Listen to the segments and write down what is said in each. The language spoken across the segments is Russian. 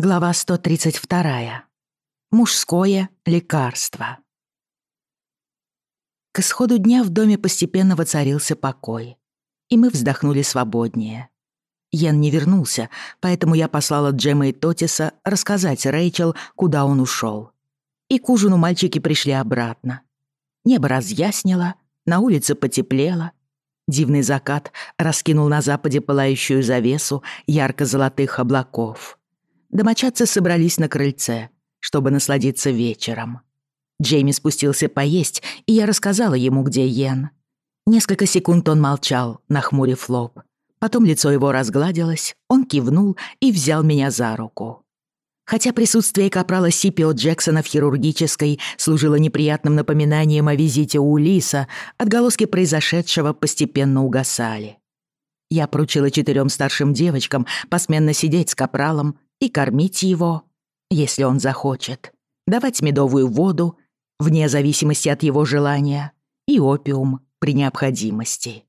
Глава 132. Мужское лекарство. К исходу дня в доме постепенно воцарился покой, и мы вздохнули свободнее. Йен не вернулся, поэтому я послала Джема и Тотиса рассказать Рэйчел, куда он ушел. И к ужину мальчики пришли обратно. Небо разъяснило, на улице потеплело. Дивный закат раскинул на западе пылающую завесу ярко-золотых облаков — Домочадцы собрались на крыльце, чтобы насладиться вечером. Джейми спустился поесть, и я рассказала ему, где Йен. Несколько секунд он молчал, нахмурив лоб. Потом лицо его разгладилось, он кивнул и взял меня за руку. Хотя присутствие капрала Сипио Джексона в хирургической служило неприятным напоминанием о визите у Лиса, отголоски произошедшего постепенно угасали. Я поручила четырем старшим девочкам посменно сидеть с капралом и кормить его, если он захочет, давать медовую воду, вне зависимости от его желания, и опиум при необходимости.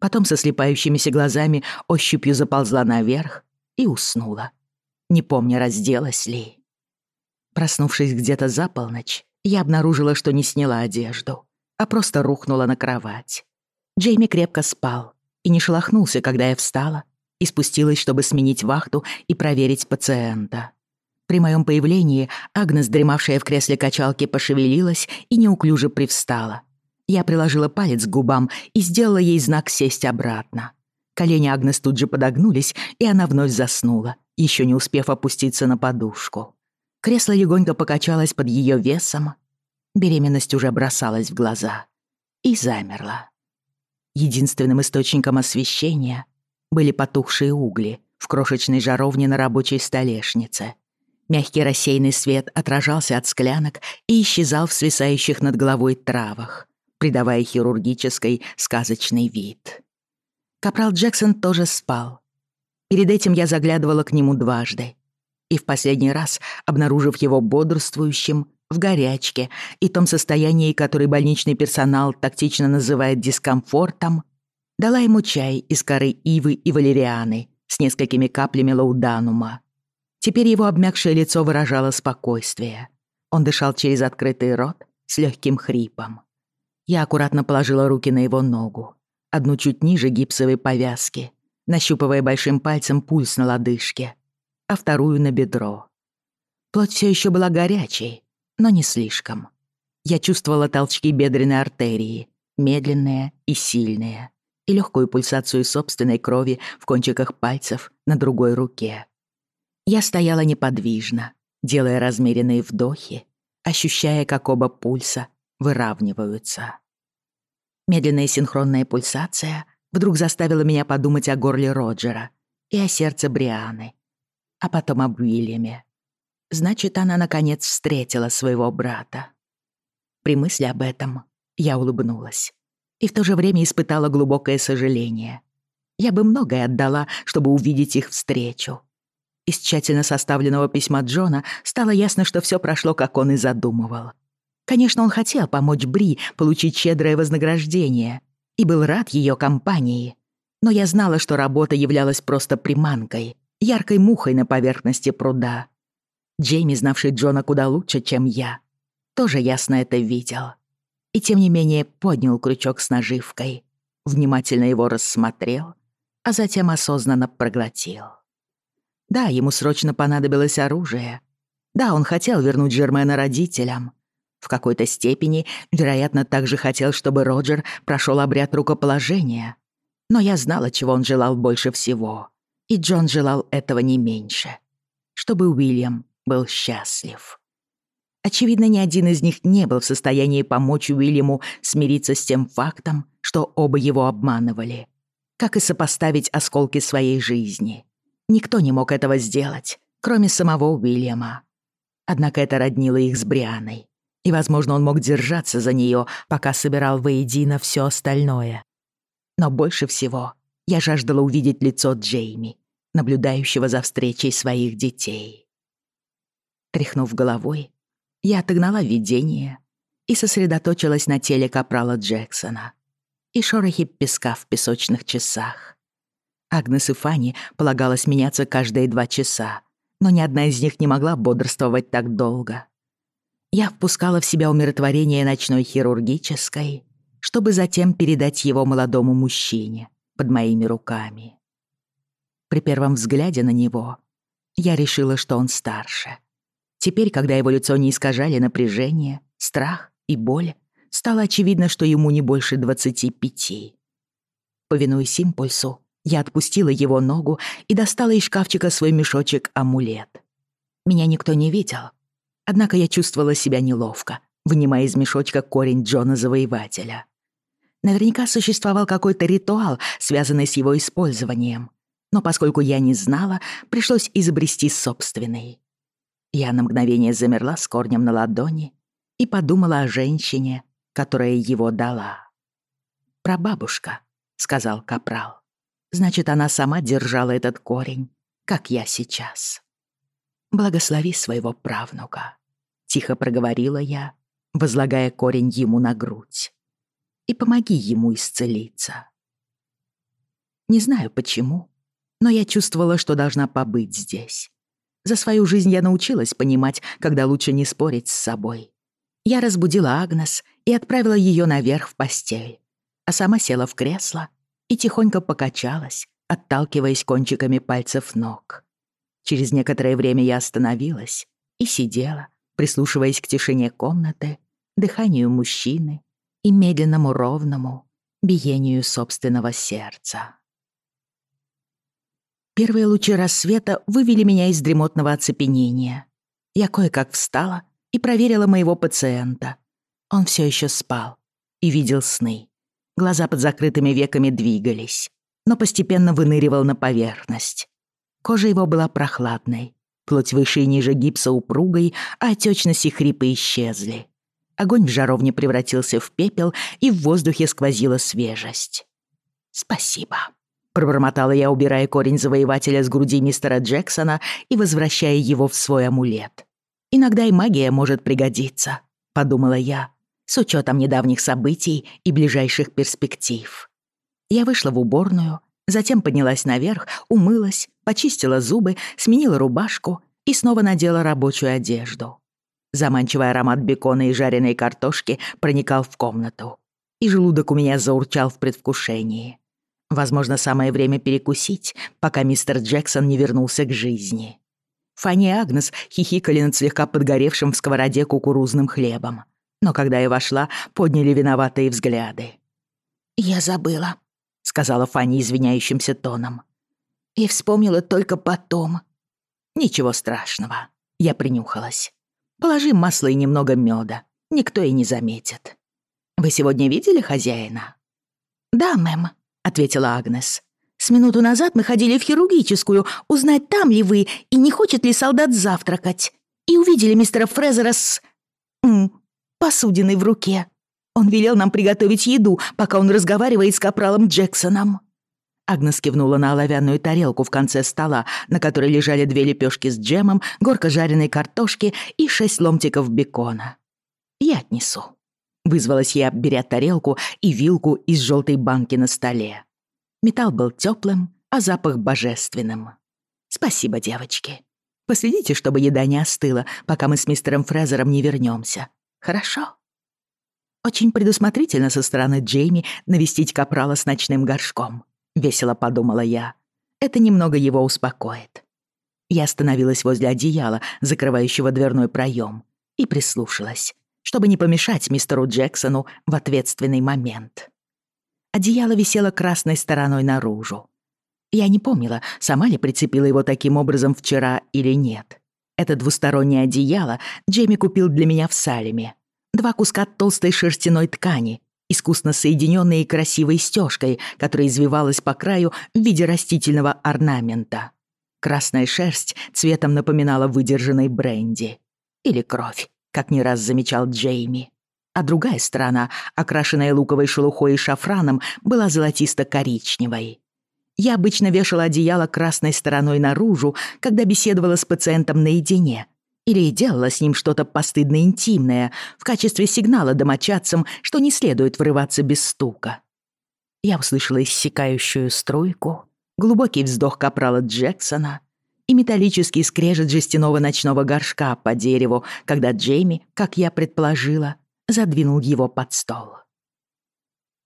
Потом со слепающимися глазами ощупью заползла наверх и уснула, не помня, разделась ли. Проснувшись где-то за полночь, я обнаружила, что не сняла одежду, а просто рухнула на кровать. Джейми крепко спал и не шелохнулся, когда я встала и спустилась, чтобы сменить вахту и проверить пациента. При моем появлении Агнес, дремавшая в кресле качалки, пошевелилась и неуклюже привстала. Я приложила палец к губам и сделала ей знак сесть обратно. Колени Агнес тут же подогнулись, и она вновь заснула, еще не успев опуститься на подушку. Кресло легонько покачалось под ее весом. Беременность уже бросалась в глаза. И замерла. Единственным источником освещения были потухшие угли в крошечной жаровне на рабочей столешнице. Мягкий рассеянный свет отражался от склянок и исчезал в свисающих над головой травах, придавая хирургической сказочный вид. Капрал Джексон тоже спал. Перед этим я заглядывала к нему дважды. И в последний раз, обнаружив его бодрствующим, в горячке и том состоянии, которое больничный персонал тактично называет дискомфортом, Дала ему чай из коры ивы и валерианы с несколькими каплями лауданума. Теперь его обмякшее лицо выражало спокойствие. Он дышал через открытый рот с легким хрипом. Я аккуратно положила руки на его ногу, одну чуть ниже гипсовой повязки, нащупывая большим пальцем пульс на лодыжке, а вторую на бедро. Плоть все еще была горячей, но не слишком. Я чувствовала толчки бедренной артерии, медленные и сильные и легкую пульсацию собственной крови в кончиках пальцев на другой руке. Я стояла неподвижно, делая размеренные вдохи, ощущая, как оба пульса выравниваются. Медленная синхронная пульсация вдруг заставила меня подумать о горле Роджера и о сердце Брианы, а потом об Уильяме. Значит, она, наконец, встретила своего брата. При мысли об этом я улыбнулась и в то же время испытала глубокое сожаление. Я бы многое отдала, чтобы увидеть их встречу. Из тщательно составленного письма Джона стало ясно, что все прошло, как он и задумывал. Конечно, он хотел помочь Бри получить щедрое вознаграждение и был рад ее компании. Но я знала, что работа являлась просто приманкой, яркой мухой на поверхности пруда. Джейми, знавший Джона куда лучше, чем я, тоже ясно это видел и тем не менее поднял крючок с наживкой, внимательно его рассмотрел, а затем осознанно проглотил. Да, ему срочно понадобилось оружие. Да, он хотел вернуть Жермена родителям. В какой-то степени, вероятно, также хотел, чтобы Роджер прошел обряд рукоположения. Но я знала, чего он желал больше всего. И Джон желал этого не меньше. Чтобы Уильям был счастлив. Очевидно, ни один из них не был в состоянии помочь Уильяму смириться с тем фактом, что оба его обманывали. Как и сопоставить осколки своей жизни. Никто не мог этого сделать, кроме самого Уильяма. Однако это роднило их с Брианой. И, возможно, он мог держаться за нее, пока собирал воедино все остальное. Но больше всего я жаждала увидеть лицо Джейми, наблюдающего за встречей своих детей. Тряхнув головой, я отогнала видение и сосредоточилась на теле капрала Джексона и шорохе песка в песочных часах. Агнес и Фанни полагалось меняться каждые два часа, но ни одна из них не могла бодрствовать так долго. Я впускала в себя умиротворение ночной хирургической, чтобы затем передать его молодому мужчине под моими руками. При первом взгляде на него я решила, что он старше. Теперь, когда его лицо не искажали напряжение, страх и боль, стало очевидно, что ему не больше двадцати пяти. Повинуясь импульсу, я отпустила его ногу и достала из шкафчика свой мешочек-амулет. Меня никто не видел. Однако я чувствовала себя неловко, вынимая из мешочка корень Джона-завоевателя. Наверняка существовал какой-то ритуал, связанный с его использованием. Но поскольку я не знала, пришлось изобрести собственный. Я на мгновение замерла с корнем на ладони и подумала о женщине, которая его дала. «Прабабушка», — сказал Капрал. «Значит, она сама держала этот корень, как я сейчас». «Благослови своего правнука», — тихо проговорила я, возлагая корень ему на грудь. «И помоги ему исцелиться». Не знаю почему, но я чувствовала, что должна побыть здесь. За свою жизнь я научилась понимать, когда лучше не спорить с собой. Я разбудила Агнес и отправила ее наверх в постель, а сама села в кресло и тихонько покачалась, отталкиваясь кончиками пальцев ног. Через некоторое время я остановилась и сидела, прислушиваясь к тишине комнаты, дыханию мужчины и медленному ровному биению собственного сердца. Первые лучи рассвета вывели меня из дремотного оцепенения. Я кое-как встала и проверила моего пациента. Он все еще спал и видел сны. Глаза под закрытыми веками двигались, но постепенно выныривал на поверхность. Кожа его была прохладной, плоть выше и ниже гипса упругой, а отечность и хрипы исчезли. Огонь в жаровне превратился в пепел, и в воздухе сквозила свежесть. «Спасибо», пробормотала я, убирая корень завоевателя с груди мистера Джексона и возвращая его в свой амулет. «Иногда и магия может пригодиться», — подумала я, с учетом недавних событий и ближайших перспектив. Я вышла в уборную, затем поднялась наверх, умылась, почистила зубы, сменила рубашку и снова надела рабочую одежду. Заманчивый аромат бекона и жареной картошки проникал в комнату, и желудок у меня заурчал в предвкушении. Возможно, самое время перекусить, пока мистер Джексон не вернулся к жизни. Фанни и Агнес хихикали над слегка подгоревшим в сковороде кукурузным хлебом. Но когда я вошла, подняли виноватые взгляды. «Я забыла», — сказала Фанни извиняющимся тоном. «И вспомнила только потом». «Ничего страшного», — я принюхалась. «Положи масло и немного меда, Никто и не заметит». «Вы сегодня видели хозяина?» «Да, мэм», ответила Агнес. «С минуту назад мы ходили в хирургическую, узнать, там ли вы и не хочет ли солдат завтракать. И увидели мистера Фрезера с... М, посудиной в руке. Он велел нам приготовить еду, пока он разговаривает с капралом Джексоном». Агнес кивнула на оловянную тарелку в конце стола, на которой лежали две Вызвалась я, беря тарелку и вилку из желтой банки на столе. Металл был теплым, а запах божественным. «Спасибо, девочки. Последите, чтобы еда не остыла, пока мы с мистером Фрезером не вернемся. Хорошо?» Очень предусмотрительно со стороны Джейми навестить капрала с ночным горшком. Весело подумала я. Это немного его успокоит. Я остановилась возле одеяла, закрывающего дверной проем, и прислушалась чтобы не помешать мистеру Джексону в ответственный момент. Одеяло висело красной стороной наружу. Я не помнила, сама ли прицепила его таким образом вчера или нет. Это двустороннее одеяло Джейми купил для меня в Салеме. Два куска толстой шерстяной ткани, искусно соединенные красивой стёжкой, которая извивалась по краю в виде растительного орнамента. Красная шерсть цветом напоминала выдержанной бренди. Или кровь как не раз замечал Джейми. А другая сторона, окрашенная луковой шелухой и шафраном, была золотисто-коричневой. Я обычно вешала одеяло красной стороной наружу, когда беседовала с пациентом наедине. Или делала с ним что-то постыдно интимное, в качестве сигнала домочадцам, что не следует врываться без стука. Я услышала иссякающую струйку, глубокий вздох капрала Джексона — и металлический скрежет жестяного ночного горшка по дереву, когда Джейми, как я предположила, задвинул его под стол.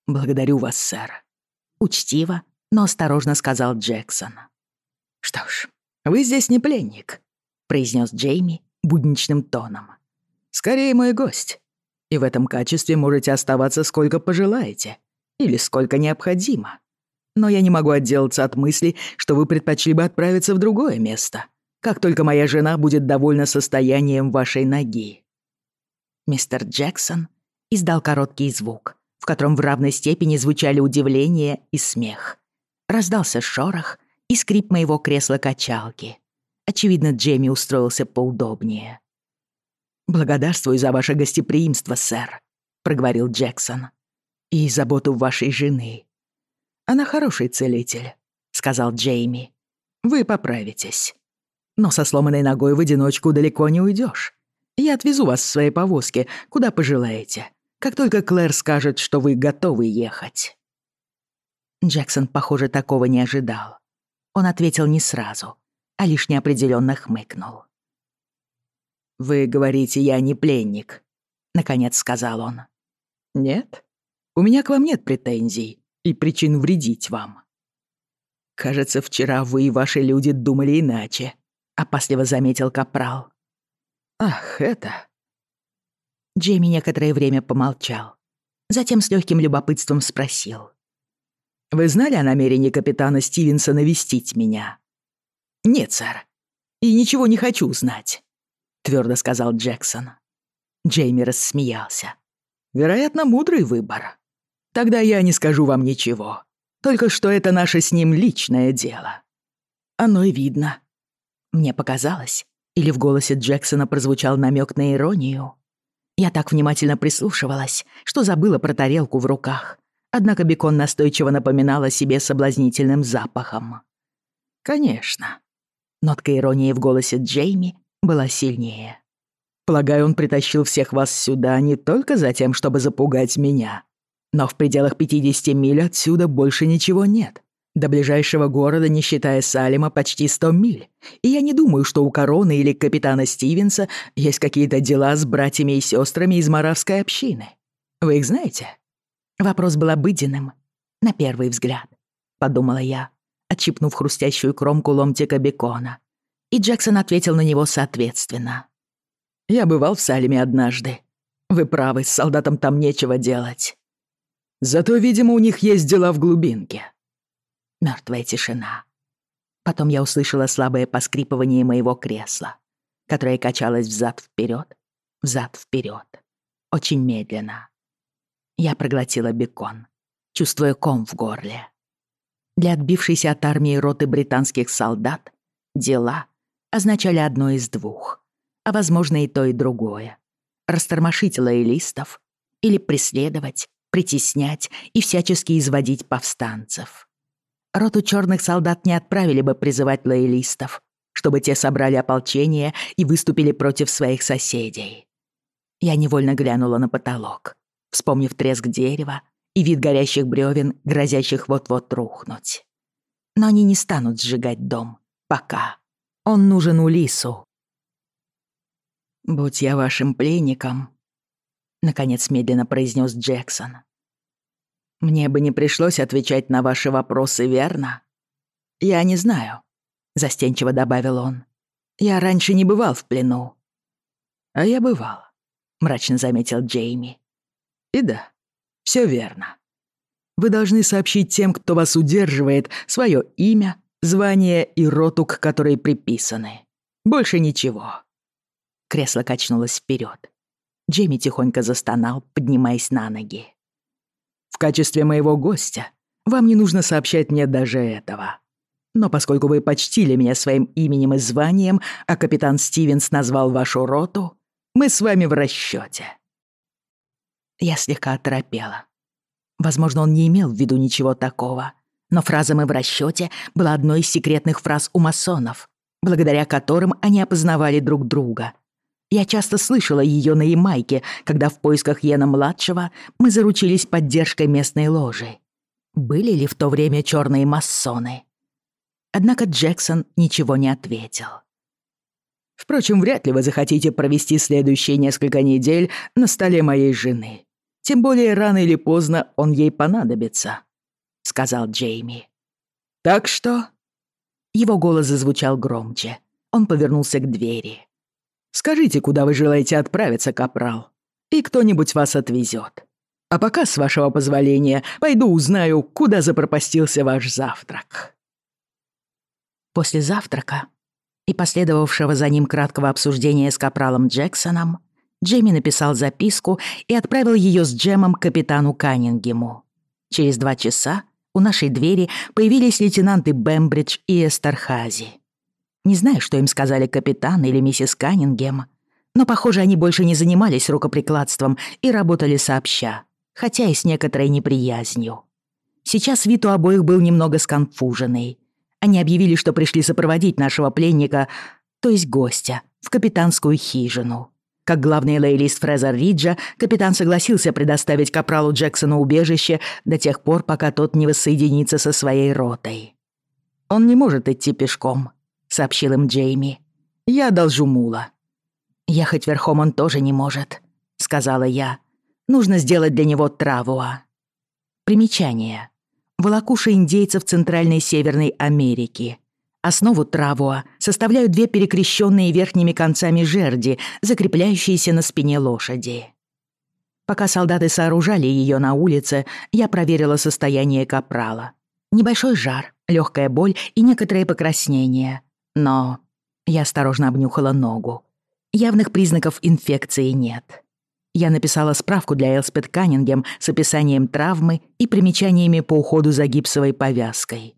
«Благодарю вас, сэр», — учтиво, но осторожно сказал Джексон. «Что ж, вы здесь не пленник», — произнес Джейми будничным тоном. «Скорее мой гость, и в этом качестве можете оставаться сколько пожелаете или сколько необходимо. Но я не могу отделаться от мысли, что вы предпочли бы отправиться в другое место, как только моя жена будет довольна состоянием вашей ноги». Мистер Джексон издал короткий звук, в котором в равной степени звучали удивление и смех. Раздался шорох и скрип моего кресла-качалки. Очевидно, Джейми устроился поудобнее. «Благодарствую за ваше гостеприимство, сэр», — проговорил Джексон. «И заботу вашей жены. Она хороший целитель», — сказал Джейми. «Вы поправитесь. Но со сломанной ногой в одиночку далеко не уйдешь. Я отвезу вас в своей повозке, куда пожелаете, как только Клэр скажет, что вы готовы ехать». Джексон, похоже, такого не ожидал. Он ответил не сразу, а лишь неопределённо хмыкнул. «Вы говорите, я не пленник», — наконец сказал он. «Нет, у меня к вам нет претензий и причин вредить вам. Кажется, вчера вы и ваши люди думали иначе, опасливо заметил капрал. Ах, это... Джейми некоторое время помолчал. Затем с легким любопытством спросил. «Вы знали о намерении капитана Стивенса навестить меня?» «Нет, сэр. И ничего не хочу знать», — твердо сказал Джексон. Джейми рассмеялся. «Вероятно, мудрый выбор. Тогда я не скажу вам ничего. Только что это наше с ним личное дело. Оно и видно. Мне показалось, или в голосе Джексона прозвучал намек на иронию. Я так внимательно прислушивалась, что забыла про тарелку в руках. Однако бекон настойчиво напоминал о себе соблазнительным запахом. «Конечно». Нотка иронии в голосе Джейми была сильнее. «Полагаю, он притащил всех вас сюда не только за тем, чтобы запугать меня, но в пределах 50 миль отсюда больше ничего нет. До ближайшего города, не считая Салема, почти 100 миль. И я не думаю, что у Короны или капитана Стивенса есть какие-то дела с братьями и сестрами из маравской общины. Вы их знаете? Вопрос был обыденным, на первый взгляд, подумала я, отщипнув хрустящую кромку ломтика бекона. И Джексон ответил на него соответственно. «Я бывал в Салеме однажды. Вы правы, с солдатом там нечего делать». Зато, видимо, у них есть дела в глубинке. Мертвая тишина. Потом я услышала слабое поскрипывание моего кресла, которое качалось взад-вперед, взад-вперед, очень медленно. Я проглотила бекон, чувствуя ком в горле. Для отбившейся от армии роты британских солдат дела означали одно из двух, а возможно и то, и другое. Растормошить лоялистов или преследовать притеснять и всячески изводить повстанцев. Роту черных солдат не отправили бы призывать лоялистов, чтобы те собрали ополчение и выступили против своих соседей. Я невольно глянула на потолок, вспомнив треск дерева и вид горящих бревен, грозящих вот-вот рухнуть. Но они не станут сжигать дом. Пока. Он нужен Улису. «Будь я вашим пленником», — Наконец медленно произнес Джексон. «Мне бы не пришлось отвечать на ваши вопросы, верно?» «Я не знаю», — застенчиво добавил он. «Я раньше не бывал в плену». «А я бывал», — мрачно заметил Джейми. «И да, все верно. Вы должны сообщить тем, кто вас удерживает, свое имя, звание и роту, к которой приписаны. Больше ничего». Кресло качнулось вперед. Джейми тихонько застонал, поднимаясь на ноги. В качестве моего гостя вам не нужно сообщать мне даже этого. Но поскольку вы почтили меня своим именем и званием, а капитан Стивенс назвал вашу роту, мы с вами в расчете. Я слегка оторопела. Возможно, он не имел в виду ничего такого. Но фраза «мы в расчете» была одной из секретных Я часто слышала ее на Ямайке, когда в поисках Йена-младшего мы заручились поддержкой местной ложи. Были ли в то время черные массоны? Однако Джексон ничего не ответил. Впрочем, вряд ли вы захотите провести следующие несколько недель на столе моей жены. Тем более рано или поздно он ей понадобится», — сказал Джейми. «Так что?» Его голос зазвучал громче. Он повернулся к двери. Скажите, куда вы желаете отправиться, капрал, и кто-нибудь вас отвезет. А пока, с вашего позволения, пойду узнаю, куда запропастился ваш завтрак». После завтрака и последовавшего за ним краткого обсуждения с капралом Джексоном, Джейми написал записку и отправил ее с Джемом капитану Каннингему. Через два часа у нашей двери появились лейтенанты Бембридж и Эстерхази. Не знаю, что им сказали капитан или миссис Каннингем, но, похоже, они больше не занимались рукоприкладством и работали сообща, хотя и с некоторой неприязнью. Сейчас вид у обоих был немного сконфуженный. Они объявили, что пришли сопроводить нашего пленника, то есть гостя, в капитанскую хижину. Как главный лейлист Фрезер Риджа, капитан согласился предоставить капралу Джексону убежище до тех пор, пока тот не воссоединится со своей ротой. «Он не может идти пешком», — сообщил им Джейми. «Я одолжу мула». «Ехать верхом он тоже не может», — сказала я. «Нужно сделать для него травуа». Примечание. Волокуши индейцев Центральной Северной Америки. Основу травуа составляют две перекрещенные верхними концами жерди, закрепляющиеся на спине лошади. Пока солдаты сооружали ее на улице, я проверила состояние капрала. Небольшой жар, легкая боль и некоторое покраснение. некоторое покраснение. Но я осторожно обнюхала ногу. Явных признаков инфекции нет. Я написала справку для Элспет Каннингем с описанием травмы и примечаниями по уходу за гипсовой повязкой.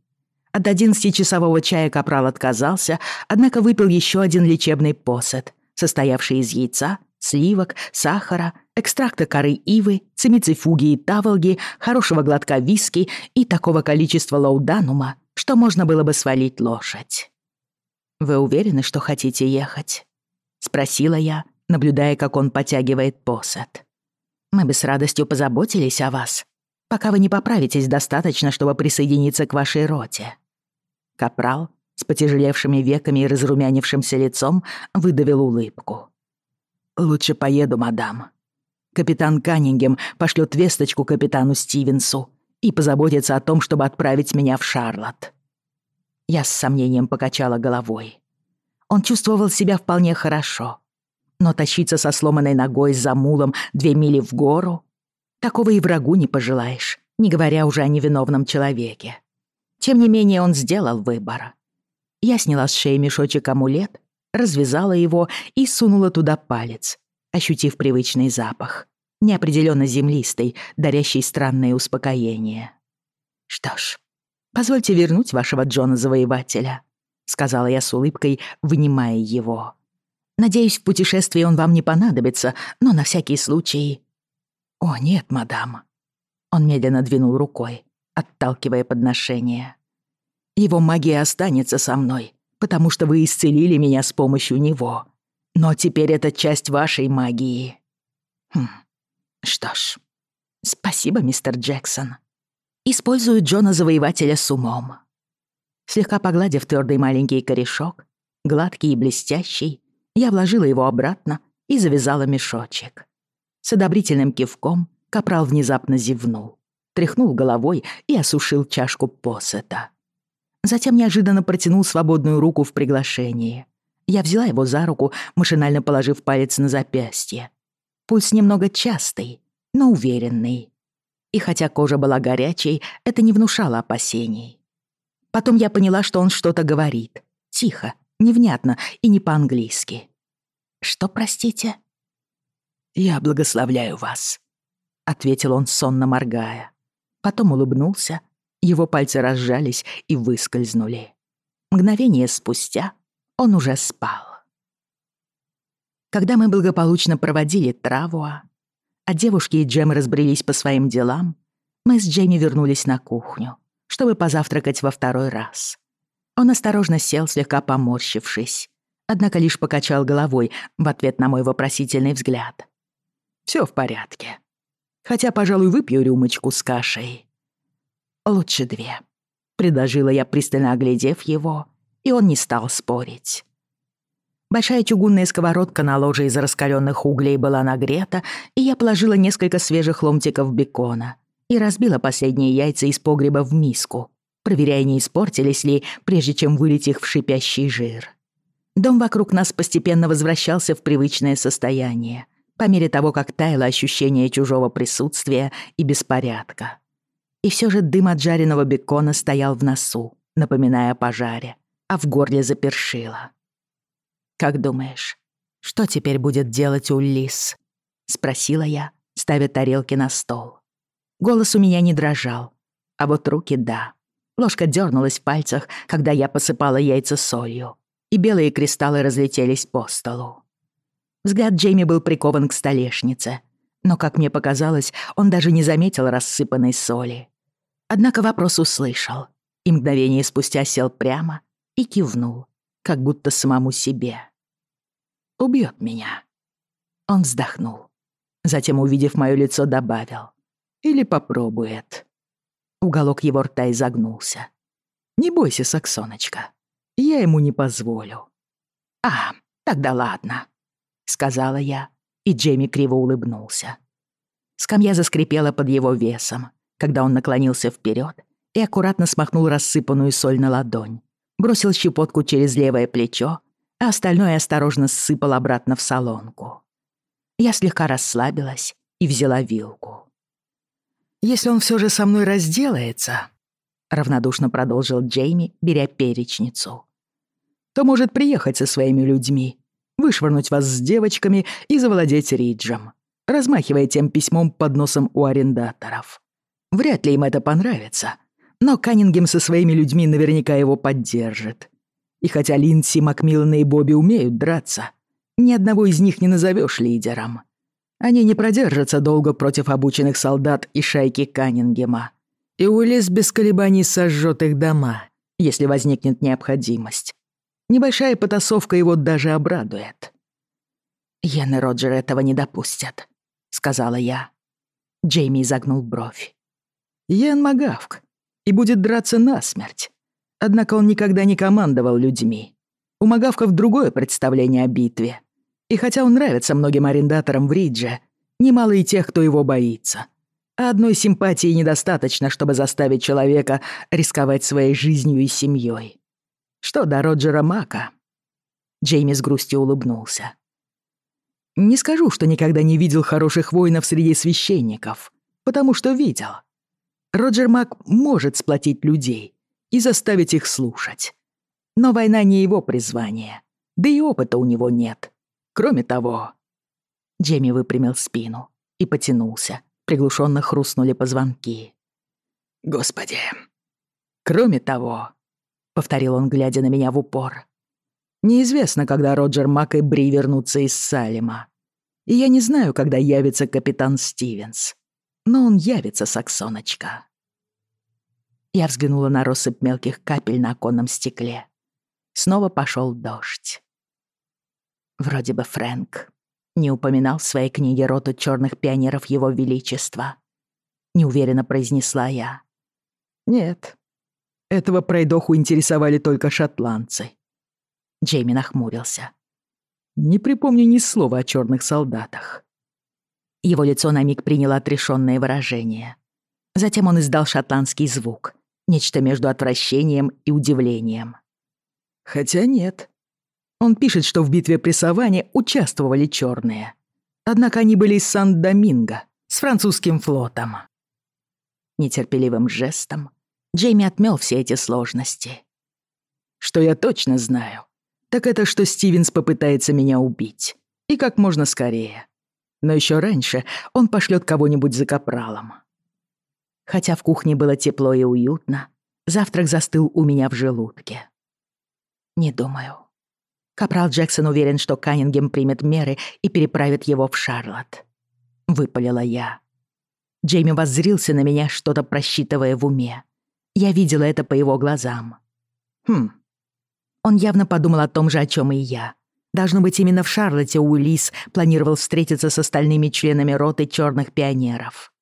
От 11-часового чая капрал отказался, однако выпил еще один лечебный посет, состоявший из яйца, сливок, сахара, экстракта коры ивы, цимицифуги и таволги, хорошего глотка виски и такого количества лауданума, что можно было бы свалить лошадь. «Вы уверены, что хотите ехать?» — спросила я, наблюдая, как он потягивает посад. «Мы бы с радостью позаботились о вас, пока вы не поправитесь достаточно, чтобы присоединиться к вашей роте». Капрал с потяжелевшими веками и разрумянившимся лицом выдавил улыбку. «Лучше поеду, мадам. Капитан Каннингем пошлёт весточку капитану Стивенсу и позаботится о том, чтобы отправить меня в Шарлотт. Я с сомнением покачала головой. Он чувствовал себя вполне хорошо. Но тащиться со сломанной ногой за мулом две мили в гору — такого и врагу не пожелаешь, не говоря уже о невиновном человеке. Тем не менее он сделал выбор. Я сняла с шеи мешочек-амулет, развязала его и сунула туда палец, ощутив привычный запах, неопределенно землистый, дарящий странное успокоение. «Что ж, позвольте вернуть вашего Джона-завоевателя», — сказала я с улыбкой, вынимая его. «Надеюсь, в путешествии он вам не понадобится, но на всякий случай...» «О, нет, мадам». Он медленно двинул рукой отталкивая подношение. «Его магия останется со мной, потому что вы исцелили меня с помощью него. Но теперь это часть вашей магии». Хм. Что ж, спасибо, мистер Джексон. Использую Джона-завоевателя с умом. Слегка погладив твердый маленький корешок, гладкий и блестящий, я вложила его обратно и завязала мешочек. С одобрительным кивком капрал внезапно зевнул тряхнул головой и осушил чашку посета. Затем неожиданно протянул свободную руку в приглашении. Я взяла его за руку, машинально положив палец на запястье. Пульс немного частый, но уверенный. и хотя кожа была горячей, это не внушало опасений. Потом я поняла, что он что-то говорит. Тихо, невнятно и не по-английски. «Что, простите?» «Я благословляю вас», — ответил он, сонно моргая. Потом улыбнулся, его пальцы разжались и выскользнули. Мгновение спустя он уже спал. Когда мы благополучно проводили Травуа, а девушки и Джем разбрелись по своим делам, мы с Джейми вернулись на кухню, чтобы позавтракать во второй раз. Он осторожно сел, слегка поморщившись, однако лишь покачал головой в ответ на мой вопросительный взгляд. «Всё в порядке. Хотя, пожалуй, выпью рюмочку с кашей». «Лучше две», — предложила я, пристально оглядев его, и он не стал спорить. Большая чугунная сковородка на ложе из раскаленных углей была нагрета, и я положила несколько свежих ломтиков бекона и разбила последние яйца из погреба в миску, проверяя, не испортились ли, прежде чем вылить их в шипящий жир. Дом вокруг нас постепенно возвращался в привычное состояние, по мере того, как таяло ощущение чужого присутствия и беспорядка. И все же дым от жареного бекона стоял в носу, напоминая о пожаре, а в горле запершило. «Как думаешь, что теперь будет делать Улис?» — спросила я, ставя тарелки на стол. Голос у меня не дрожал, а вот руки — да. Ложка дернулась в пальцах, когда я посыпала яйца солью, и белые кристаллы разлетелись по столу. Взгляд Джейми был прикован к столешнице, но, как мне показалось, он даже не заметил рассыпанной соли. Однако вопрос услышал, и мгновение спустя сел прямо и кивнул, как будто самому себе. «Убьет меня». Он вздохнул. Затем, увидев моё лицо, добавил. «Или попробует». Уголок его рта изогнулся. «Не бойся, Саксоночка. Я ему не позволю». «А, тогда ладно», — сказала я, и Джейми криво улыбнулся. Скамья заскрипела под его весом, когда он наклонился вперед и аккуратно смахнул рассыпанную соль на ладонь, бросил щепотку через левое плечо, а остальное осторожно сыпал обратно в салонку. Я слегка расслабилась и взяла вилку. «Если он все же со мной разделается», — равнодушно продолжил Джейми, беря перечницу, «то может приехать со своими людьми, вышвырнуть вас с девочками и завладеть Риджем, размахивая тем письмом под носом у арендаторов. Вряд ли им это понравится, но Каннингем со своими людьми наверняка его поддержит. И хотя Линдси, Макмиллан и Бобби умеют драться, ни одного из них не назовешь лидером. Они не продержатся долго против обученных солдат и шайки Каннингема. И Уиллис без колебаний сожжет их дома, если возникнет необходимость. Небольшая потасовка его даже обрадует. Ян и Роджер этого не допустят», — сказала я. Джейми изогнул бровь. Ян Магавк, и будет драться насмерть. Однако он никогда не командовал людьми. У Магавков другое представление о битве. И хотя он нравится многим арендаторам в Ридже, немало и тех, кто его боится. А одной симпатии недостаточно, чтобы заставить человека рисковать своей жизнью и семьей. Что до Роджера Мака? Джейми с грустью улыбнулся. Не скажу, что никогда не видел хороших воинов среди священников, потому что видел. Роджер Мак может сплотить людей и заставить их слушать. Но война не его призвание, да и опыта у него нет. Кроме того... Джемми выпрямил спину и потянулся. Приглушенно хрустнули позвонки. «Господи!» «Кроме того...» — повторил он, глядя на меня в упор. «Неизвестно, когда Роджер Мак и Бри вернутся из Салема. И я не знаю, когда явится капитан Стивенс. но он явится, Саксоночка. Я взглянула на россыпь мелких капель на оконном стекле. Снова пошел дождь. Вроде бы Фрэнк не упоминал в своей книге роту черных пионеров Его Величества. Неуверенно произнесла я. Нет, этого пройдоху интересовали только шотландцы. Джейми нахмурился. Не припомню ни слова о черных солдатах. Его лицо на миг приняло отрешенное выражение. Затем он издал шотландский звук. Нечто между отвращением и удивлением. Хотя нет. Он пишет, что в битве при Саване участвовали черные. Однако они были из Сан-Доминго, с французским флотом. Нетерпеливым жестом Джейми отмел все эти сложности. Что я точно знаю, так это, что Стивенс попытается меня убить. И как можно скорее. но еще раньше он пошлет кого-нибудь за капралом. Хотя в кухне было тепло и уютно, завтрак застыл у меня в желудке. Не думаю. Капрал Джексон уверен, что Каннингем примет меры и переправит его в Шарлотт. Выпалила я. Джейми воззрился на меня, что-то просчитывая в уме. Я видела это по его глазам. Хм. Он явно подумал о том же, о чем и я. должно быть именно в Шарлотте Уиллис планировал встретиться с остальными членами роты черных пионеров.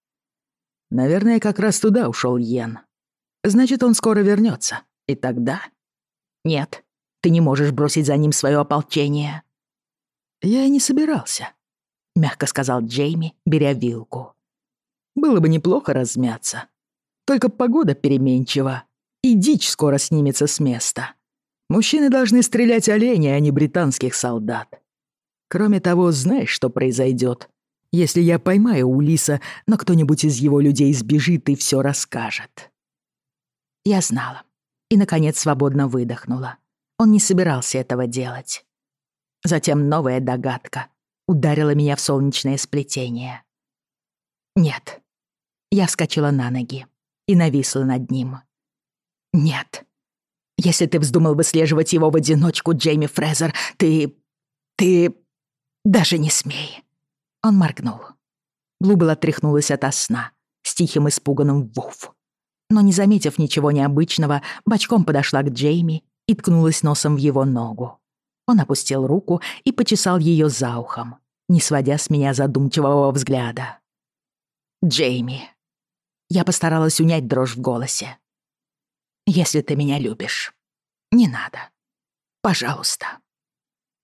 Наверное, как раз туда ушел Йен. Значит, он скоро вернется. И тогда... Нет, ты не можешь бросить за ним свое ополчение. Я и не собирался, — мягко сказал Джейми, беря вилку. Было бы неплохо размяться. Только погода переменчива, и дичь скоро снимется с места. Мужчины должны стрелять оленей, а не британских солдат. Кроме того, знаешь, что произойдет? Если я поймаю Улиса, но кто-нибудь из его людей сбежит и все расскажет. Я знала. И, наконец, свободно выдохнула. Он не собирался этого делать. Затем новая догадка ударила меня в солнечное сплетение. «Нет». Я вскочила на ноги и нависла над ним. «Нет». Если ты вздумал выслеживать его в одиночку, Джейми Фрезер, ты... ты... даже не смей». Он моргнул. Блубл отряхнулась ото сна, с тихим испуганным вуф. Но, не заметив ничего необычного, бочком подошла к Джейми и ткнулась носом в его ногу. Он опустил руку и почесал ее за ухом, не сводя с меня задумчивого взгляда. «Джейми». Я постаралась унять дрожь в голосе. «Если ты меня любишь, не надо. Пожалуйста.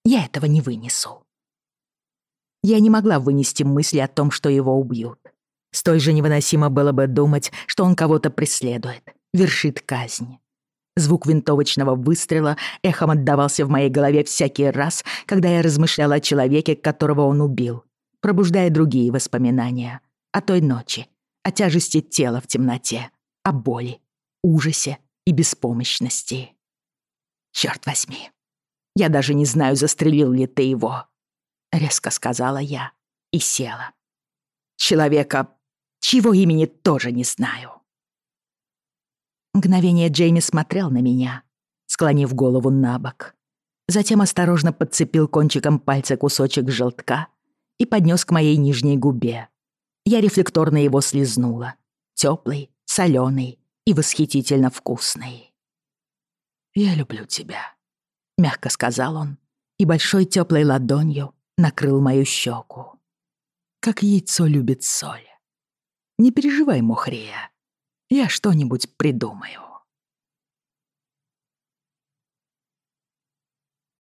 Я этого не вынесу». Я не могла вынести мысли о том, что его убьют. Столь же невыносимо было бы думать, что он кого-то преследует, вершит казнь. Звук винтовочного выстрела эхом отдавался в моей голове всякий раз, когда я размышляла о человеке, которого он убил, пробуждая другие воспоминания. О той ночи, и беспомощности. «Черт возьми! Я даже не знаю, застрелил ли ты его!» — резко сказала я и села. «Человека, чьего имени тоже не знаю!» Мгновение Джейми смотрел на меня, склонив голову на бок. Затем осторожно подцепил кончиком пальца кусочек желтка и поднес к моей нижней губе. Я рефлекторно его слизнула, Теплый, соленый, и восхитительно вкусной. «Я люблю тебя», — мягко сказал он, и большой теплой ладонью накрыл мою щеку. «Как яйцо любит соль. Не переживай, Мухрия, я что-нибудь придумаю».